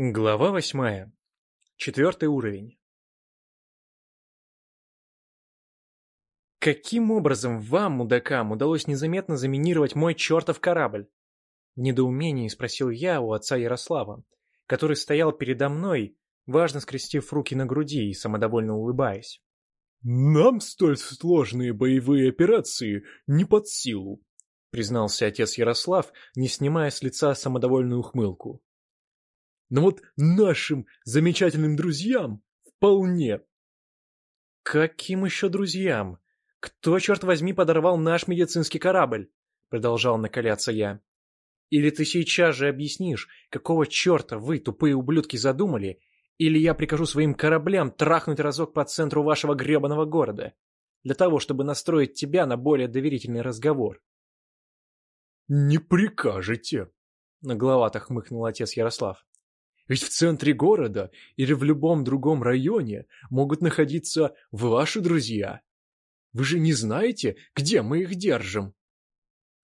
Глава восьмая. Четвертый уровень. Каким образом вам, мудакам, удалось незаметно заминировать мой чертов корабль? В недоумении спросил я у отца Ярослава, который стоял передо мной, важно скрестив руки на груди и самодовольно улыбаясь. «Нам столь сложные боевые операции не под силу», признался отец Ярослав, не снимая с лица самодовольную ухмылку. Но вот нашим замечательным друзьям вполне. Каким еще друзьям? Кто, черт возьми, подорвал наш медицинский корабль? Продолжал накаляться я. Или ты сейчас же объяснишь, какого черта вы, тупые ублюдки, задумали, или я прикажу своим кораблям трахнуть разок по центру вашего гребаного города, для того, чтобы настроить тебя на более доверительный разговор. «Не прикажете», — нагловато хмыкнул отец Ярослав. Ведь в центре города или в любом другом районе могут находиться ваши друзья. Вы же не знаете, где мы их держим?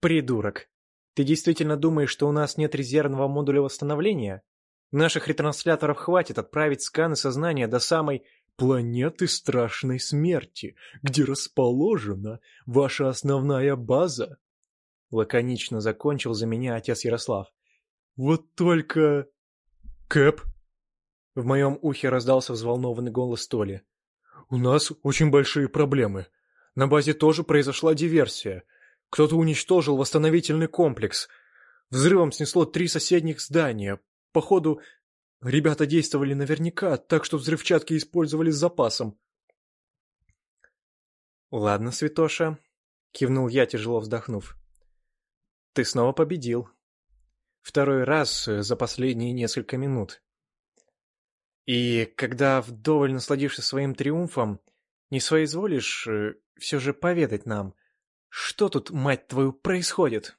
Придурок. Ты действительно думаешь, что у нас нет резервного модуля восстановления? Наших ретрансляторов хватит отправить сканы сознания до самой планеты страшной смерти, где расположена ваша основная база. Лаконично закончил за меня отец Ярослав. Вот только... «Кэп?» В моем ухе раздался взволнованный голос Толи. «У нас очень большие проблемы. На базе тоже произошла диверсия. Кто-то уничтожил восстановительный комплекс. Взрывом снесло три соседних здания. Походу, ребята действовали наверняка, так что взрывчатки использовали с запасом». «Ладно, Святоша», — кивнул я, тяжело вздохнув. «Ты снова победил. Второй раз э, за последние несколько минут. И когда, вдоволь насладившись своим триумфом, не соизволишь э, все же поведать нам, что тут, мать твою, происходит?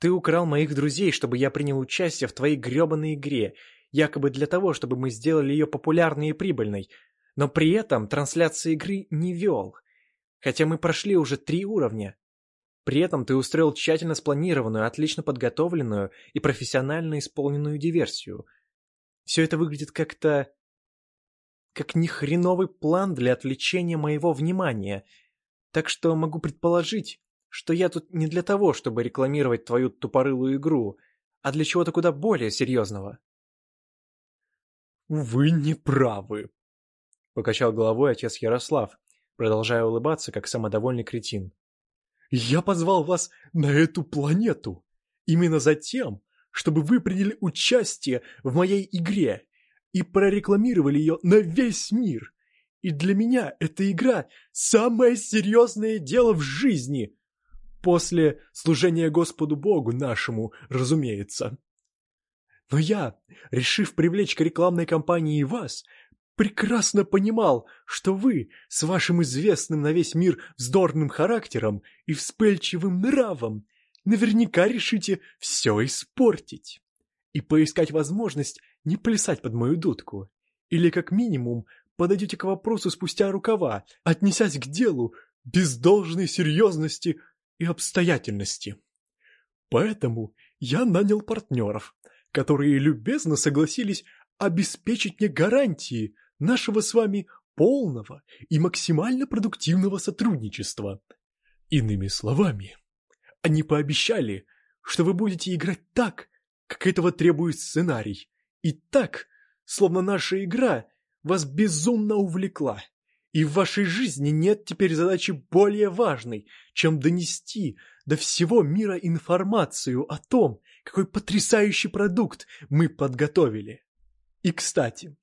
Ты украл моих друзей, чтобы я принял участие в твоей гребаной игре, якобы для того, чтобы мы сделали ее популярной и прибыльной, но при этом трансляции игры не вел. Хотя мы прошли уже три уровня. При этом ты устроил тщательно спланированную, отлично подготовленную и профессионально исполненную диверсию. Все это выглядит как-то... как нехреновый план для отвлечения моего внимания. Так что могу предположить, что я тут не для того, чтобы рекламировать твою тупорылую игру, а для чего-то куда более серьезного. «Вы не правы», — покачал головой отец Ярослав, продолжая улыбаться, как самодовольный кретин. Я позвал вас на эту планету именно за тем, чтобы вы приняли участие в моей игре и прорекламировали ее на весь мир. И для меня эта игра – самое серьезное дело в жизни. После служения Господу Богу нашему, разумеется. Но я, решив привлечь к рекламной кампании вас, прекрасно понимал, что вы с вашим известным на весь мир вздорным характером и вспыльчивым нравом наверняка решите все испортить и поискать возможность не плясать под мою дудку. Или как минимум подойдете к вопросу спустя рукава, отнесясь к делу без должной серьезности и обстоятельности. Поэтому я нанял партнеров, которые любезно согласились обеспечить мне гарантии нашего с вами полного и максимально продуктивного сотрудничества. Иными словами, они пообещали, что вы будете играть так, как этого требует сценарий, и так, словно наша игра вас безумно увлекла, и в вашей жизни нет теперь задачи более важной, чем донести до всего мира информацию о том, какой потрясающий продукт мы подготовили. И, кстати,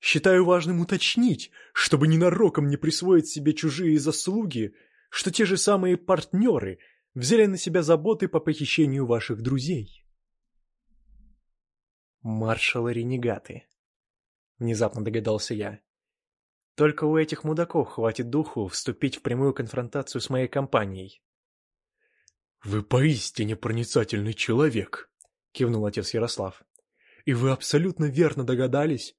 считаю важным уточнить, чтобы ненароком не присвоить себе чужие заслуги, что те же самые партнеры взяли на себя заботы по похищению ваших друзей. Маршалы-ренегаты. Внезапно догадался я. Только у этих мудаков хватит духу вступить в прямую конфронтацию с моей компанией. «Вы поистине проницательный человек», — кивнул отец Ярослав. И вы абсолютно верно догадались.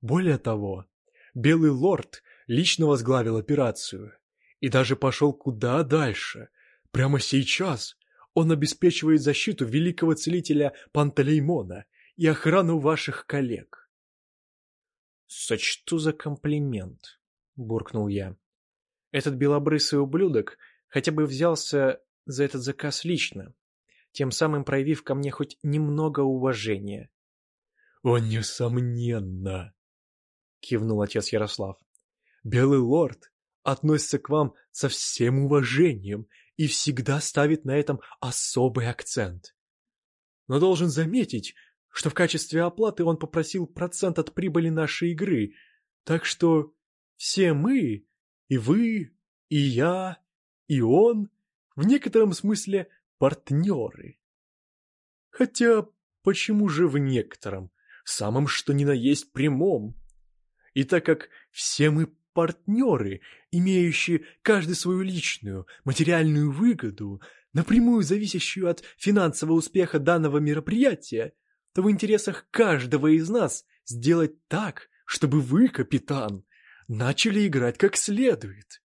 Более того, Белый Лорд лично возглавил операцию и даже пошел куда дальше. Прямо сейчас он обеспечивает защиту великого целителя Пантелеймона и охрану ваших коллег. «Сочту за комплимент», — буркнул я. «Этот белобрысый ублюдок хотя бы взялся за этот заказ лично, тем самым проявив ко мне хоть немного уважения». «О, несомненно!» — кивнул отец Ярослав. «Белый лорд относится к вам со всем уважением и всегда ставит на этом особый акцент. Но должен заметить, что в качестве оплаты он попросил процент от прибыли нашей игры, так что все мы, и вы, и я, и он, в некотором смысле партнеры. Хотя, почему же в некотором, самом что ни на есть прямом? И так как все мы партнеры, имеющие каждый свою личную, материальную выгоду, напрямую зависящую от финансового успеха данного мероприятия, то в интересах каждого из нас сделать так, чтобы вы, капитан, начали играть как следует.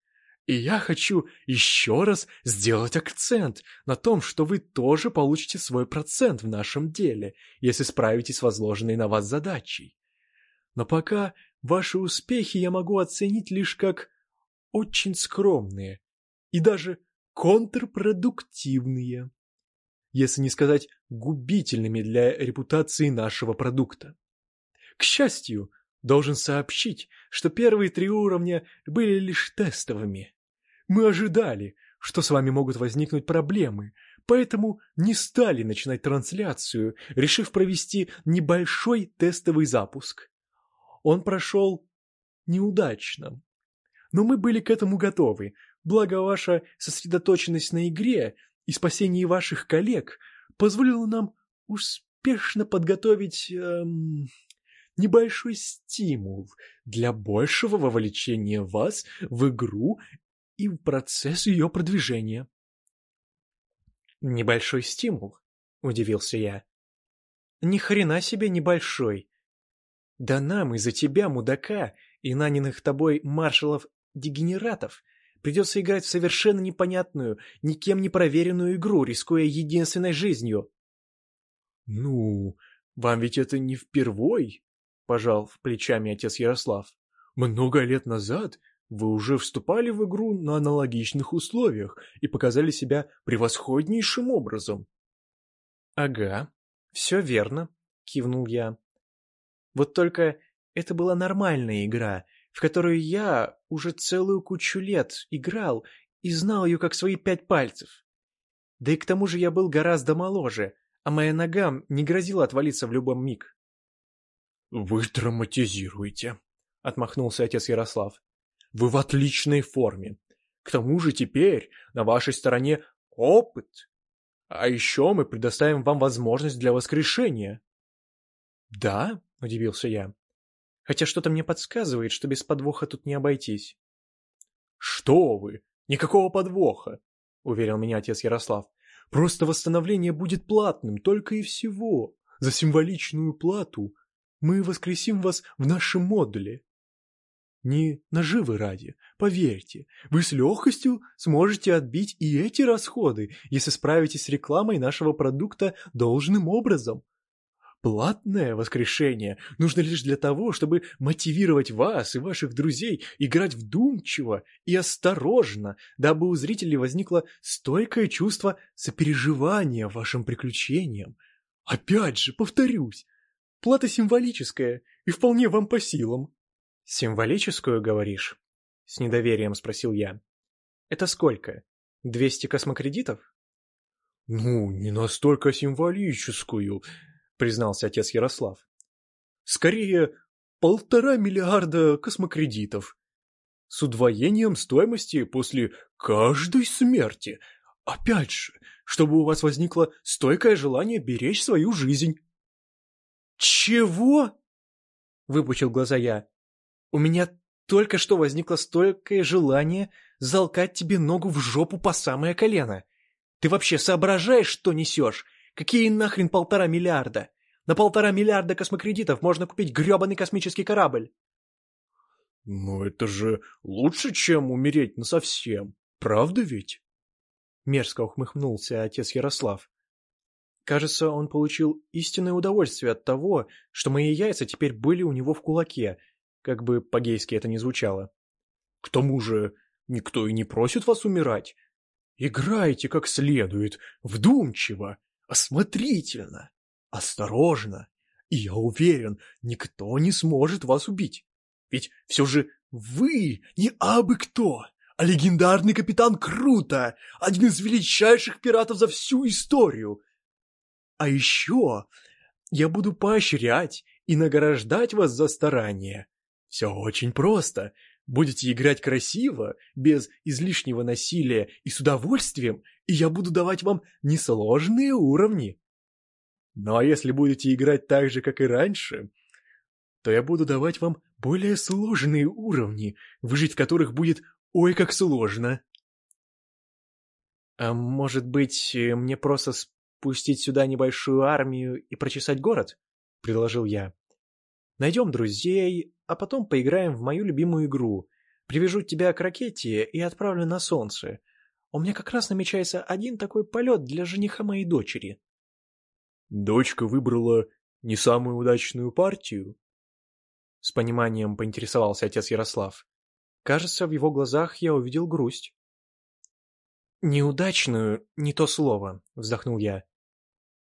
И я хочу еще раз сделать акцент на том, что вы тоже получите свой процент в нашем деле, если справитесь с возложенной на вас задачей. Но пока ваши успехи я могу оценить лишь как очень скромные и даже контрпродуктивные, если не сказать губительными для репутации нашего продукта. К счастью, должен сообщить, что первые три уровня были лишь тестовыми. Мы ожидали, что с вами могут возникнуть проблемы, поэтому не стали начинать трансляцию, решив провести небольшой тестовый запуск. Он прошел неудачно. Но мы были к этому готовы, благо ваша сосредоточенность на игре и спасении ваших коллег позволила нам успешно подготовить эм, небольшой стимул для большего вовлечения вас в игру и в процесс ее продвижения. «Небольшой стимул?» — удивился я. «Ни хрена себе небольшой. Да нам из-за тебя, мудака, и нанятых тобой маршалов-дегенератов придется играть в совершенно непонятную, никем не проверенную игру, рискуя единственной жизнью. — Ну, вам ведь это не впервой, — пожал плечами отец Ярослав. — Много лет назад вы уже вступали в игру на аналогичных условиях и показали себя превосходнейшим образом. — Ага, все верно, — кивнул я. Вот только это была нормальная игра, в которую я уже целую кучу лет играл и знал ее как свои пять пальцев. Да и к тому же я был гораздо моложе, а моя нога не грозила отвалиться в любой миг. — Вы драматизируете, — отмахнулся отец Ярослав. — Вы в отличной форме. К тому же теперь на вашей стороне опыт. А еще мы предоставим вам возможность для воскрешения. — Да? — удивился я. «Хотя что-то мне подсказывает, что без подвоха тут не обойтись». «Что вы! Никакого подвоха!» — уверил меня отец Ярослав. «Просто восстановление будет платным, только и всего. За символичную плату мы воскресим вас в нашем модуле. Не наживы ради, поверьте, вы с легкостью сможете отбить и эти расходы, если справитесь с рекламой нашего продукта должным образом. Платное воскрешение нужно лишь для того, чтобы мотивировать вас и ваших друзей играть вдумчиво и осторожно, дабы у зрителей возникло стойкое чувство сопереживания вашим приключениям. Опять же, повторюсь, плата символическая и вполне вам по силам. «Символическую, говоришь?» — с недоверием спросил я. «Это сколько? Двести космокредитов?» «Ну, не настолько символическую», — признался отец Ярослав. «Скорее, полтора миллиарда космокредитов. С удвоением стоимости после каждой смерти. Опять же, чтобы у вас возникло стойкое желание беречь свою жизнь». «Чего?» — выпучил глаза я. «У меня только что возникло стойкое желание залкать тебе ногу в жопу по самое колено. Ты вообще соображаешь, что несешь? Какие нахрен полтора миллиарда? На полтора миллиарда космокредитов можно купить гребаный космический корабль. Ну это же лучше, чем умереть насовсем. Правда ведь? Мерзко ухмыхнулся отец Ярослав. Кажется, он получил истинное удовольствие от того, что мои яйца теперь были у него в кулаке, как бы по-гейски это ни звучало. К тому же, никто и не просит вас умирать. Играйте как следует, вдумчиво, осмотрительно, осторожно, и я уверен, никто не сможет вас убить. Ведь все же вы не абы кто, а легендарный капитан Круто, один из величайших пиратов за всю историю. А еще я буду поощрять и награждать вас за старание. Все очень просто. Будете играть красиво, без излишнего насилия и с удовольствием, и я буду давать вам несложные уровни. Ну а если будете играть так же, как и раньше, то я буду давать вам более сложные уровни, выжить в которых будет ой как сложно. А может быть, мне просто спустить сюда небольшую армию и прочесать город? Предложил я. Найдем друзей, а потом поиграем в мою любимую игру. Привяжу тебя к ракете и отправлю на солнце. У меня как раз намечается один такой полет для жениха моей дочери. Дочка выбрала не самую удачную партию? С пониманием поинтересовался отец Ярослав. Кажется, в его глазах я увидел грусть. «Неудачную — не то слово», — вздохнул я.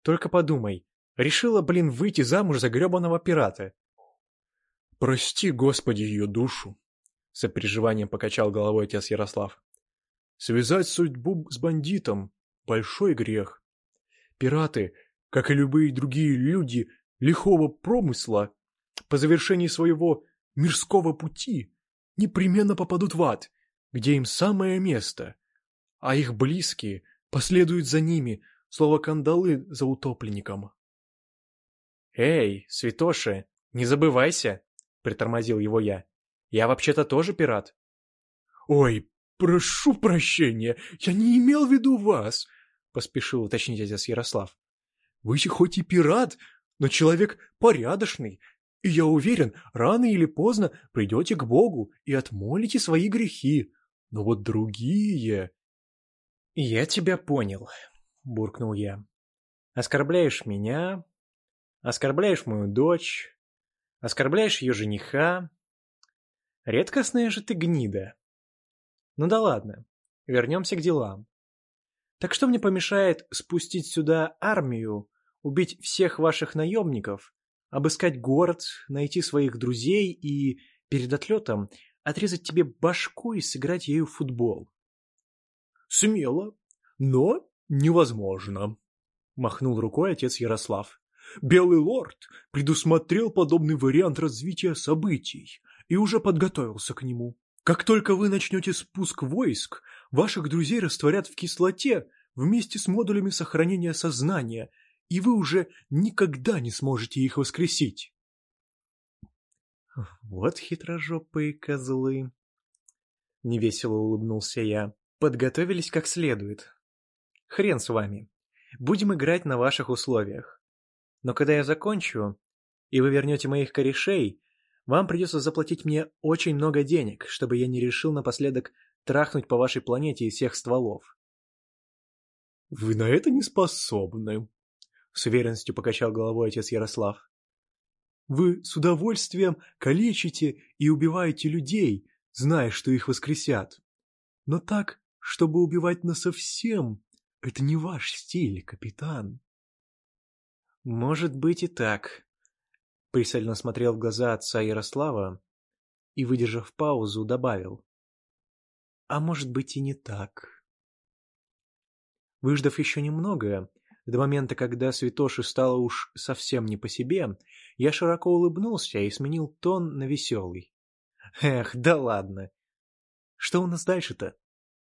«Только подумай, решила, блин, выйти замуж за гребаного пирата». «Прости, Господи, ее душу», — сопереживанием покачал головой отец Ярослав. «Связать судьбу с бандитом — большой грех. Пираты как и любые другие люди лихого промысла, по завершении своего мирского пути непременно попадут в ад, где им самое место, а их близкие последуют за ними, слово кандалы за утопленником. «Эй, святоши, не забывайся!» — притормозил его я. «Я вообще-то тоже пират». «Ой, прошу прощения, я не имел в виду вас!» — поспешил уточнить отец Ярослав. Вы хоть и пират, но человек порядочный, и я уверен, рано или поздно придете к Богу и отмолите свои грехи. Но вот другие... — Я тебя понял, — буркнул я. — Оскорбляешь меня, оскорбляешь мою дочь, оскорбляешь ее жениха. Редкостная же ты гнида. Ну да ладно, вернемся к делам. Так что мне помешает спустить сюда армию убить всех ваших наемников, обыскать город, найти своих друзей и, перед отлетом, отрезать тебе башку и сыграть ею в футбол. — Смело, но невозможно, — махнул рукой отец Ярослав. Белый лорд предусмотрел подобный вариант развития событий и уже подготовился к нему. Как только вы начнете спуск войск, ваших друзей растворят в кислоте вместе с модулями сохранения сознания и вы уже никогда не сможете их воскресить. Вот хитрожопые козлы. Невесело улыбнулся я. Подготовились как следует. Хрен с вами. Будем играть на ваших условиях. Но когда я закончу, и вы вернете моих корешей, вам придется заплатить мне очень много денег, чтобы я не решил напоследок трахнуть по вашей планете из всех стволов. Вы на это не способны, с уверенностью покачал головой отец Ярослав. Вы с удовольствием калечите и убиваете людей, зная, что их воскресят. Но так, чтобы убивать насовсем, это не ваш стиль, капитан. Может быть и так. Пристально смотрел в глаза отца Ярослава и, выдержав паузу, добавил. А может быть и не так. Выждав еще немного, до момента, когда Святоши стало уж совсем не по себе, я широко улыбнулся и сменил тон на веселый. Эх, да ладно. Что у нас дальше-то?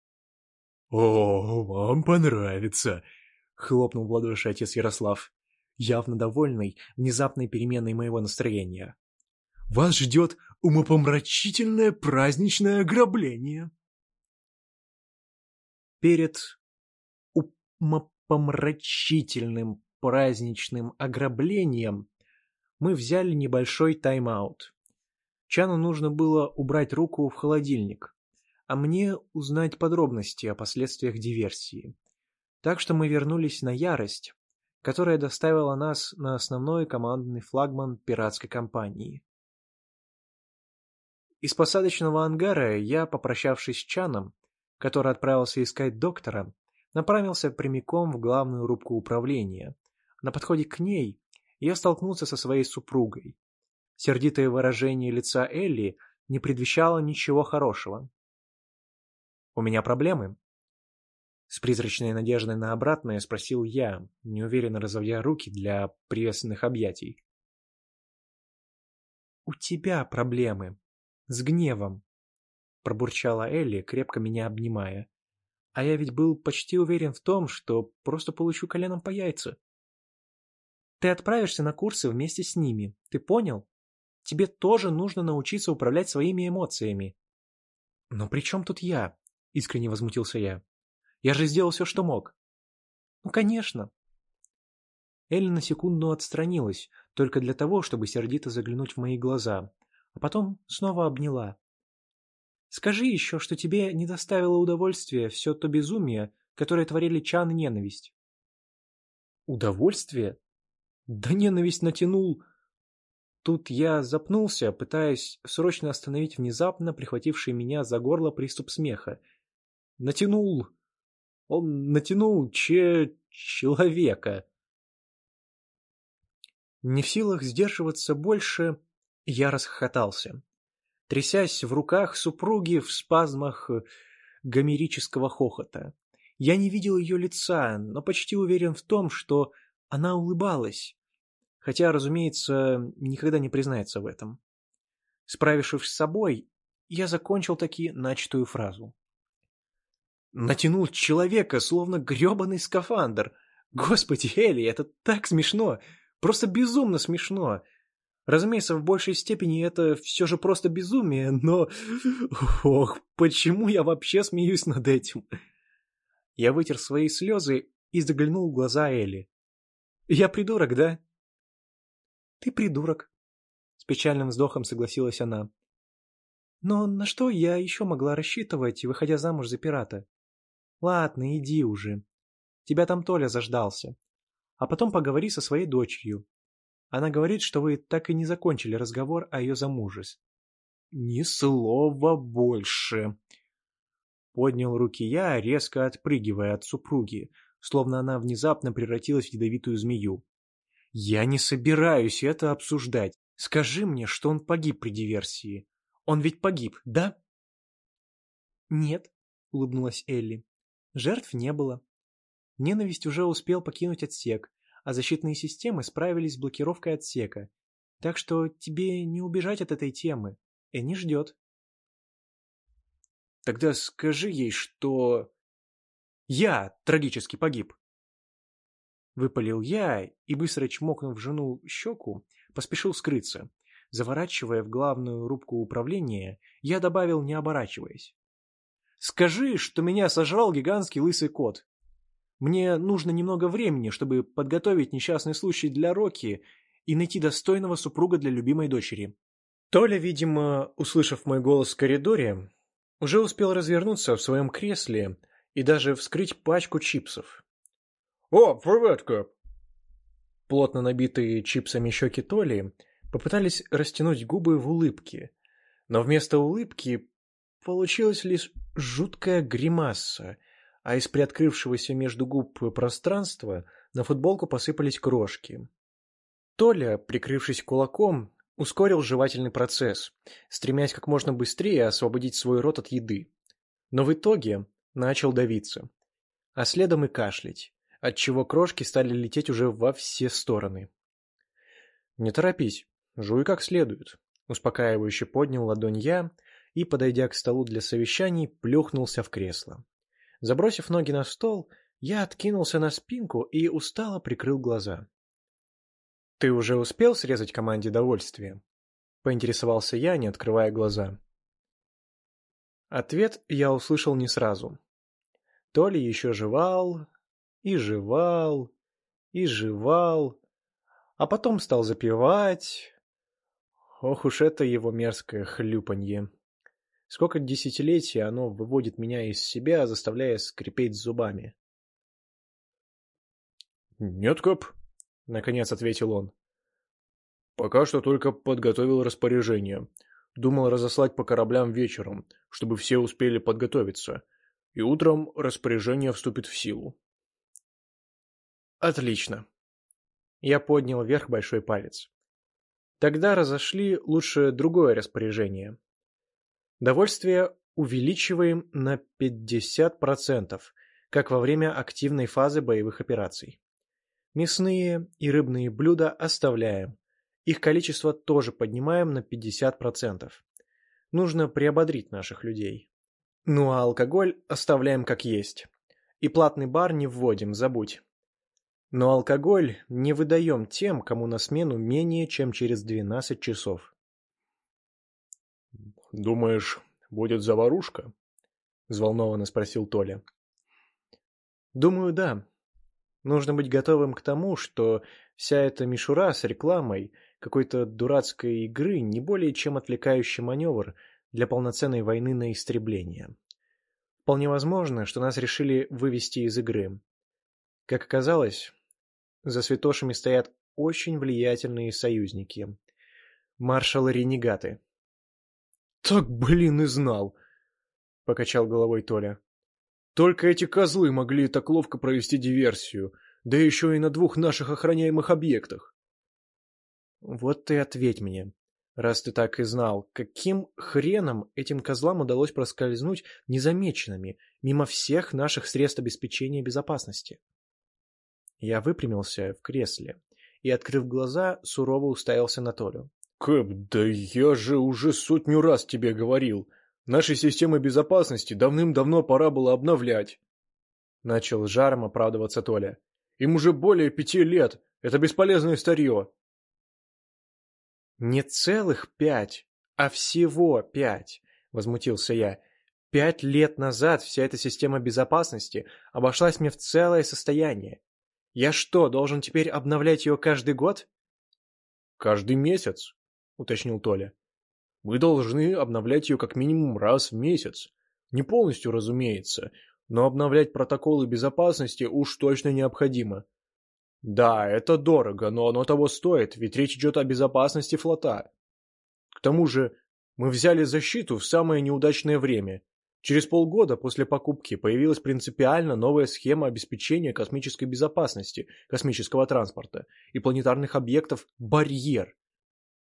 — О, вам понравится! — хлопнул в ладоши отец Ярослав, явно довольный внезапной переменой моего настроения. — Вас ждет умопомрачительное праздничное ограбление. Перед умопомрачительным помрачительным праздничным ограблением мы взяли небольшой тайм-аут. Чану нужно было убрать руку в холодильник, а мне узнать подробности о последствиях диверсии. Так что мы вернулись на ярость которая доставила нас на основной командный флагман пиратской компании. Из посадочного ангара я, попрощавшись с Чаном, который отправился искать доктора, направился прямиком в главную рубку управления. На подходе к ней я столкнулся со своей супругой. Сердитое выражение лица Элли не предвещало ничего хорошего. «У меня проблемы?» С призрачной надеждой на обратное спросил я, неуверенно разводя руки для приветственных объятий. «У тебя проблемы. С гневом», — пробурчала Элли, крепко меня обнимая. «А я ведь был почти уверен в том, что просто получу коленом по яйца». «Ты отправишься на курсы вместе с ними, ты понял? Тебе тоже нужно научиться управлять своими эмоциями». «Но при чем тут я?» — искренне возмутился я. Я же сделал все, что мог. Ну, конечно. Элли на секунду отстранилась, только для того, чтобы сердито заглянуть в мои глаза, а потом снова обняла. Скажи еще, что тебе не доставило удовольствия все то безумие, которое творили Чан и ненависть. Удовольствие? Да ненависть натянул... Тут я запнулся, пытаясь срочно остановить внезапно прихвативший меня за горло приступ смеха. Натянул он натянул че... человека. Не в силах сдерживаться больше, я расхохотался. Трясясь в руках супруги в спазмах гомерического хохота. Я не видел ее лица, но почти уверен в том, что она улыбалась, хотя, разумеется, никогда не признается в этом. Справившись с собой, я закончил таки начатую фразу. Натянул человека, словно гребаный скафандр. Господи, Элли, это так смешно. Просто безумно смешно. Разумеется, в большей степени это все же просто безумие, но... Ох, почему я вообще смеюсь над этим? Я вытер свои слезы и заглянул в глаза Элли. Я придурок, да? Ты придурок. С печальным вздохом согласилась она. Но на что я еще могла рассчитывать, выходя замуж за пирата? Ладно, иди уже. Тебя там Толя заждался. А потом поговори со своей дочерью. Она говорит, что вы так и не закончили разговор о ее замужестве. Ни слова больше. Поднял руки я, резко отпрыгивая от супруги, словно она внезапно превратилась в ядовитую змею. Я не собираюсь это обсуждать. Скажи мне, что он погиб при диверсии. Он ведь погиб, да? Нет, улыбнулась Элли. Жертв не было. Ненависть уже успел покинуть отсек, а защитные системы справились с блокировкой отсека. Так что тебе не убежать от этой темы. Энни ждет. Тогда скажи ей, что... Я трагически погиб. Выпалил я и, быстро чмокнув жену щеку, поспешил скрыться. Заворачивая в главную рубку управления, я добавил, не оборачиваясь. Скажи, что меня сожрал гигантский лысый кот. Мне нужно немного времени, чтобы подготовить несчастный случай для Рокки и найти достойного супруга для любимой дочери. Толя, видимо, услышав мой голос в коридоре, уже успел развернуться в своем кресле и даже вскрыть пачку чипсов. «О, привет, Кэп!» Плотно набитые чипсами щеки Толи попытались растянуть губы в улыбке, но вместо улыбки Получилась лишь жуткая гримаса, а из приоткрывшегося между губ пространства на футболку посыпались крошки. Толя, прикрывшись кулаком, ускорил жевательный процесс, стремясь как можно быстрее освободить свой рот от еды. Но в итоге начал давиться, а следом и кашлять, отчего крошки стали лететь уже во все стороны. «Не торопись, жуй как следует», — успокаивающе поднял ладонь я, и, подойдя к столу для совещаний, плюхнулся в кресло. Забросив ноги на стол, я откинулся на спинку и устало прикрыл глаза. «Ты уже успел срезать команде довольствие?» — поинтересовался я, не открывая глаза. Ответ я услышал не сразу. То ли еще жевал, и жевал, и жевал, а потом стал запивать. Ох уж это его мерзкое хлюпанье. Сколько десятилетий оно выводит меня из себя, заставляя скрипеть зубами. «Нет, Кэп», — наконец ответил он. «Пока что только подготовил распоряжение. Думал разослать по кораблям вечером, чтобы все успели подготовиться, и утром распоряжение вступит в силу». «Отлично». Я поднял вверх большой палец. Тогда разошли лучше другое распоряжение. Довольствие увеличиваем на 50%, как во время активной фазы боевых операций. Мясные и рыбные блюда оставляем. Их количество тоже поднимаем на 50%. Нужно приободрить наших людей. Ну а алкоголь оставляем как есть. И платный бар не вводим, забудь. Но алкоголь не выдаем тем, кому на смену менее чем через 12 часов. «Думаешь, будет заварушка?» — взволнованно спросил Толя. «Думаю, да. Нужно быть готовым к тому, что вся эта мишура с рекламой какой-то дурацкой игры не более чем отвлекающий маневр для полноценной войны на истребление. Вполне возможно, что нас решили вывести из игры. Как оказалось, за святошами стоят очень влиятельные союзники. Маршалы-ренегаты. «Так, блин, и знал!» — покачал головой Толя. «Только эти козлы могли так ловко провести диверсию, да еще и на двух наших охраняемых объектах». «Вот ты ответь мне, раз ты так и знал, каким хреном этим козлам удалось проскользнуть незамеченными мимо всех наших средств обеспечения безопасности?» Я выпрямился в кресле и, открыв глаза, сурово уставился на Толю. «Кэп, да я же уже сотню раз тебе говорил. Наши системы безопасности давным-давно пора было обновлять». Начал жаром оправдываться Толя. «Им уже более пяти лет. Это бесполезное старье». «Не целых пять, а всего пять», — возмутился я. «Пять лет назад вся эта система безопасности обошлась мне в целое состояние. Я что, должен теперь обновлять ее каждый год? Каждый месяц, уточнил Толя. Мы должны обновлять ее как минимум раз в месяц. Не полностью, разумеется, но обновлять протоколы безопасности уж точно необходимо. Да, это дорого, но оно того стоит, ведь речь идет о безопасности флота. К тому же, мы взяли защиту в самое неудачное время, Через полгода после покупки появилась принципиально новая схема обеспечения космической безопасности космического транспорта и планетарных объектов «Барьер».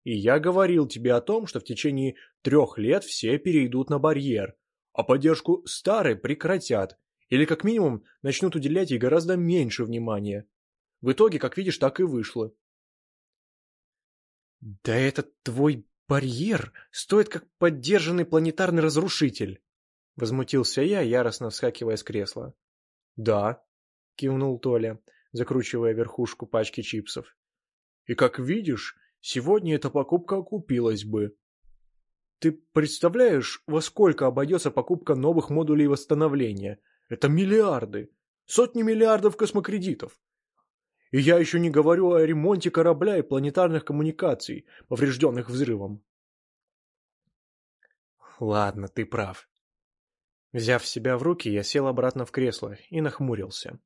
И я говорил тебе о том, что в течение трех лет все перейдут на «Барьер», а поддержку старой прекратят, или как минимум начнут уделять ей гораздо меньше внимания. В итоге, как видишь, так и вышло. «Да этот твой барьер стоит как поддержанный планетарный разрушитель!» — возмутился я, яростно вскакивая с кресла. «Да», — кивнул Толя, закручивая верхушку пачки чипсов. «И как видишь, сегодня эта покупка окупилась бы. Ты представляешь, во сколько обойдется покупка новых модулей восстановления? Это миллиарды, сотни миллиардов космокредитов. И я еще не говорю о ремонте корабля и планетарных коммуникаций, поврежденных взрывом». «Ладно, ты прав», Взяв себя в руки, я сел обратно в кресло и нахмурился.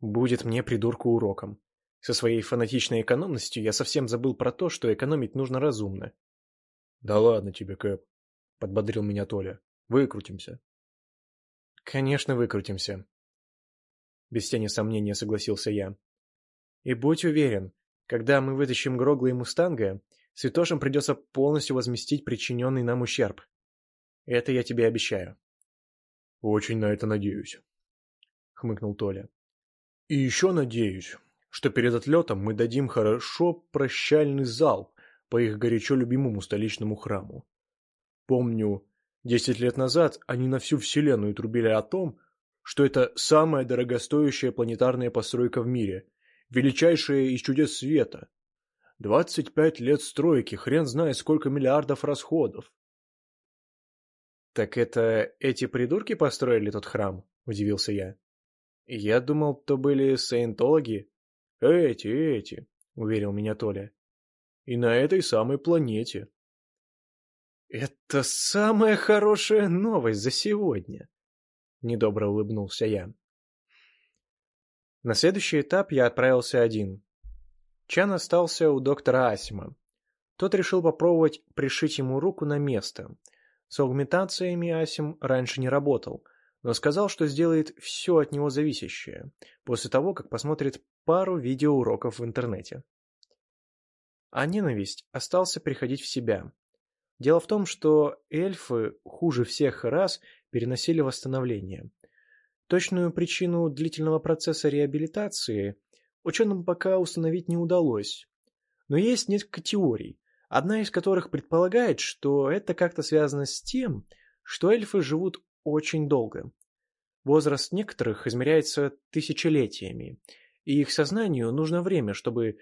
Будет мне, придурку, уроком. Со своей фанатичной экономностью я совсем забыл про то, что экономить нужно разумно. — Да ладно тебе, Кэп, — подбодрил меня Толя. — Выкрутимся. — Конечно, выкрутимся. Без тени сомнения согласился я. И будь уверен, когда мы вытащим Грогла и Мустанга, Святошам придется полностью возместить причиненный нам ущерб. Это я тебе обещаю. «Очень на это надеюсь», — хмыкнул Толя. «И еще надеюсь, что перед отлетом мы дадим хорошо прощальный зал по их горячо любимому столичному храму. Помню, десять лет назад они на всю вселенную трубили о том, что это самая дорогостоящая планетарная постройка в мире, величайшая из чудес света. Двадцать пять лет стройки, хрен знает сколько миллиардов расходов. «Так это эти придурки построили тот храм?» – удивился я. «Я думал, то были саентологи». «Эти, эти», – уверил меня Толя. «И на этой самой планете». «Это самая хорошая новость за сегодня», – недобро улыбнулся я. На следующий этап я отправился один. Чан остался у доктора Асима. Тот решил попробовать пришить ему руку на место. С аугментациями Асим раньше не работал, но сказал, что сделает все от него зависящее, после того, как посмотрит пару видеоуроков в интернете. А ненависть остался приходить в себя. Дело в том, что эльфы хуже всех раз переносили восстановление. Точную причину длительного процесса реабилитации ученым пока установить не удалось. Но есть несколько теорий, одна из которых предполагает, что это как-то связано с тем, что эльфы живут очень долго. Возраст некоторых измеряется тысячелетиями, и их сознанию нужно время, чтобы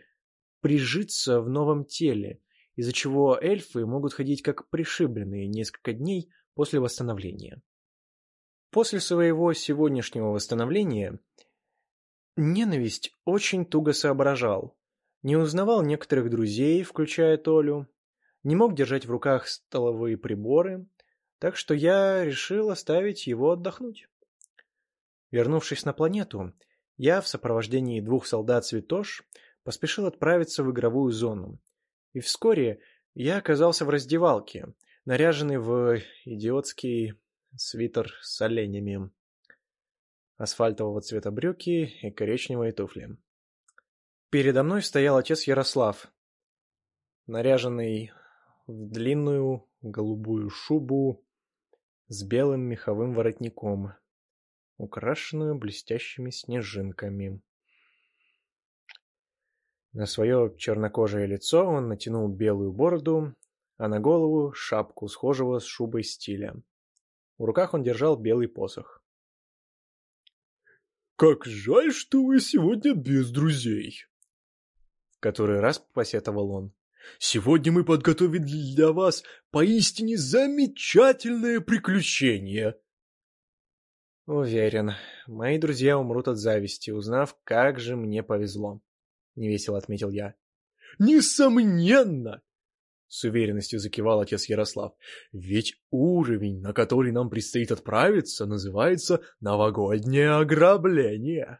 прижиться в новом теле, из-за чего эльфы могут ходить как пришибленные несколько дней после восстановления. После своего сегодняшнего восстановления ненависть очень туго соображал, не узнавал некоторых друзей, включая Толю, не мог держать в руках столовые приборы, так что я решил оставить его отдохнуть. Вернувшись на планету, я в сопровождении двух солдат-цветош поспешил отправиться в игровую зону. И вскоре я оказался в раздевалке, наряженный в идиотский свитер с оленями, асфальтового цвета брюки и коричневые туфли. Передо мной стоял отец Ярослав, наряженный в длинную голубую шубу с белым меховым воротником, украшенную блестящими снежинками. На свое чернокожее лицо он натянул белую бороду, а на голову шапку, схожего с шубой стиля. В руках он держал белый посох. «Как жаль, что вы сегодня без друзей!» который раз посетовал он. «Сегодня мы подготовили для вас поистине замечательное приключение!» «Уверен, мои друзья умрут от зависти, узнав, как же мне повезло», — невесело отметил я. «Несомненно!» — с уверенностью закивал отец Ярослав. «Ведь уровень, на который нам предстоит отправиться, называется «Новогоднее ограбление».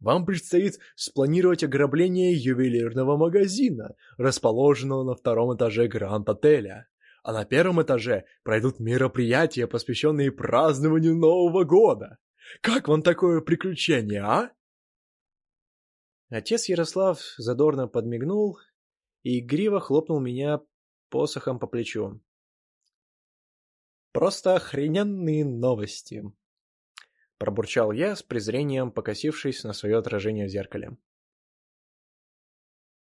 Вам предстоит спланировать ограбление ювелирного магазина, расположенного на втором этаже Гранд-отеля. А на первом этаже пройдут мероприятия, посвященные празднованию Нового года. Как вам такое приключение, а? Отец Ярослав задорно подмигнул и игриво хлопнул меня посохом по плечу. «Просто охрененные новости!» Пробурчал я с презрением, покосившись на свое отражение в зеркале.